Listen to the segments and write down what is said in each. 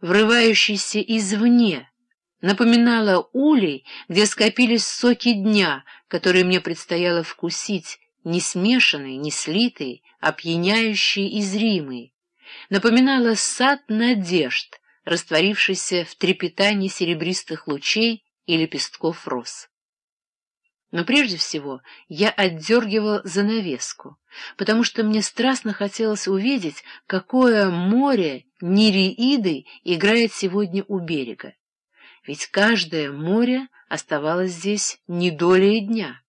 врывающийся извне, напоминала улей, где скопились соки дня, которые мне предстояло вкусить, не смешанный, не слитый, опьяняющий и зримый. Напоминала сад надежд, растворившийся в трепетании серебристых лучей и лепестков роз. Но прежде всего я отдергивал занавеску, потому что мне страстно хотелось увидеть, какое море Нереиды играет сегодня у берега. Ведь каждое море оставалось здесь не долей дня.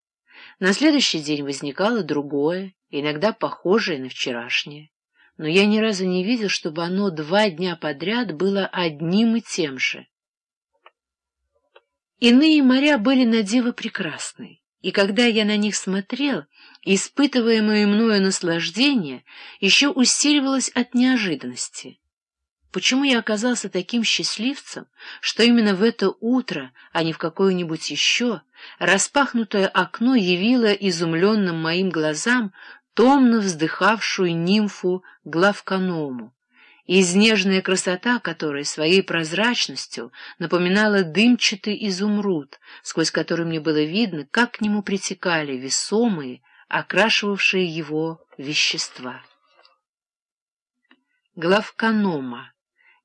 На следующий день возникало другое, иногда похожее на вчерашнее. Но я ни разу не видел, чтобы оно два дня подряд было одним и тем же. Иные моря были на диво прекрасны, и когда я на них смотрел, испытываемое мною наслаждение еще усиливалось от неожиданности. Почему я оказался таким счастливцем, что именно в это утро, а не в какое-нибудь еще, распахнутое окно явило изумленным моим глазам томно вздыхавшую нимфу Главканому, изнежная красота которой своей прозрачностью напоминала дымчатый изумруд, сквозь который мне было видно, как к нему притекали весомые, окрашивавшие его вещества. Главканома,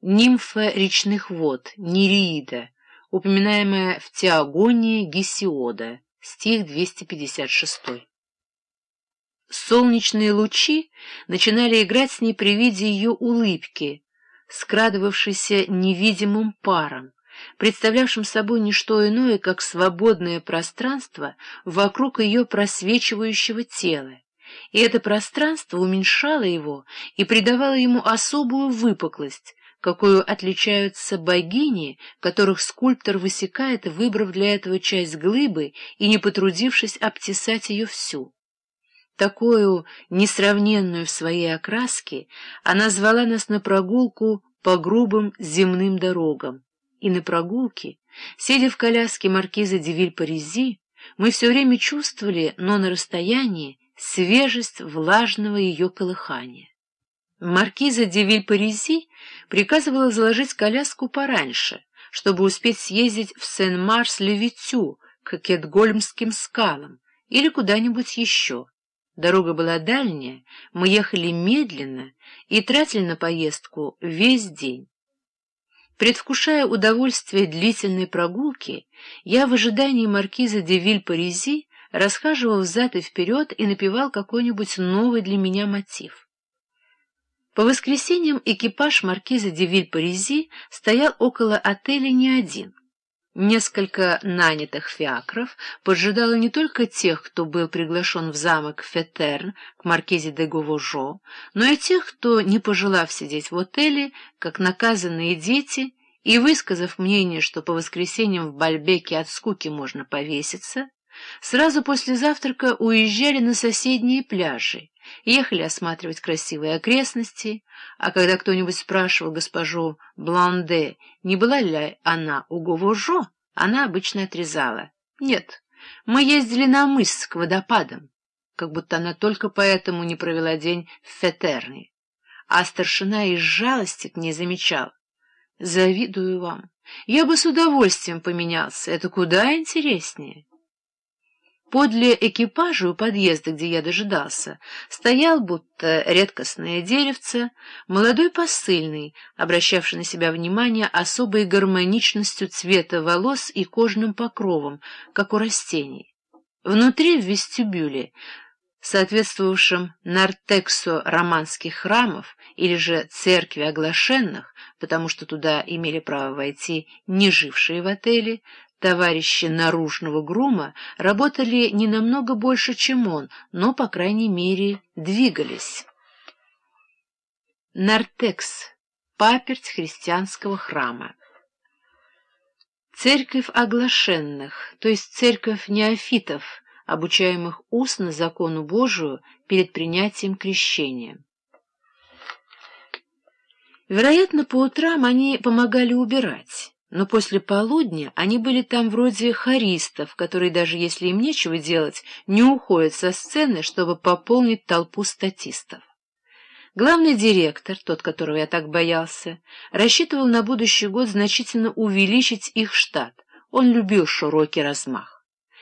нимфа речных вод, Нереида, упоминаемая в Теогонии Гесиода, стих 256. Солнечные лучи начинали играть с ней при виде ее улыбки, скрадывавшейся невидимым паром, представлявшим собой не что иное, как свободное пространство вокруг ее просвечивающего тела. И это пространство уменьшало его и придавало ему особую выпуклость, какую отличаются богини, которых скульптор высекает, выбрав для этого часть глыбы и не потрудившись обтесать ее всю. Такую, несравненную в своей окраске, она звала нас на прогулку по грубым земным дорогам. И на прогулке, сидя в коляске маркиза Девиль-Паризи, мы все время чувствовали, но на расстоянии, свежесть влажного ее колыхания. Маркиза Девиль-Паризи приказывала заложить коляску пораньше, чтобы успеть съездить в Сен-Марс-Левитю к Кетгольмским скалам или куда-нибудь еще. Дорога была дальняя, мы ехали медленно и тратили на поездку весь день. Предвкушая удовольствие длительной прогулки, я в ожидании маркиза де Виль-Паризи расхаживал взад и вперед и напевал какой-нибудь новый для меня мотив. По воскресеньям экипаж маркиза де Виль-Паризи стоял около отеля не один — Несколько нанятых фиакров поджидало не только тех, кто был приглашен в замок Фетерн к маркизе де Говожо, но и тех, кто, не пожелав сидеть в отеле, как наказанные дети, и высказав мнение, что по воскресеньям в Бальбеке от скуки можно повеситься, сразу после завтрака уезжали на соседние пляжи, ехали осматривать красивые окрестности, а когда кто-нибудь спрашивал госпожу Бланде, не была ли она у Говожо, она обычно отрезала. Нет, мы ездили на мыс к водопадам, как будто она только поэтому не провела день в Фетерне. А старшина из жалости к ней замечал. Завидую вам. Я бы с удовольствием поменялся, это куда интереснее. Подле экипажа у подъезда, где я дожидался, стоял, будто редкостное деревце, молодой посыльный, обращавший на себя внимание особой гармоничностью цвета волос и кожным покровом, как у растений. Внутри, в вестибюле, соответствовавшем нартексу романских храмов или же церкви оглашенных, потому что туда имели право войти не жившие в отеле, Товарищи наружного грума работали не намного больше, чем он, но, по крайней мере, двигались. Нартекс — паперть христианского храма. Церковь оглашенных, то есть церковь неофитов, обучаемых устно закону Божию перед принятием крещения. Вероятно, по утрам они помогали убирать. Но после полудня они были там вроде хористов, которые, даже если им нечего делать, не уходят со сцены, чтобы пополнить толпу статистов. Главный директор, тот, которого я так боялся, рассчитывал на будущий год значительно увеличить их штат. Он любил широкий размах.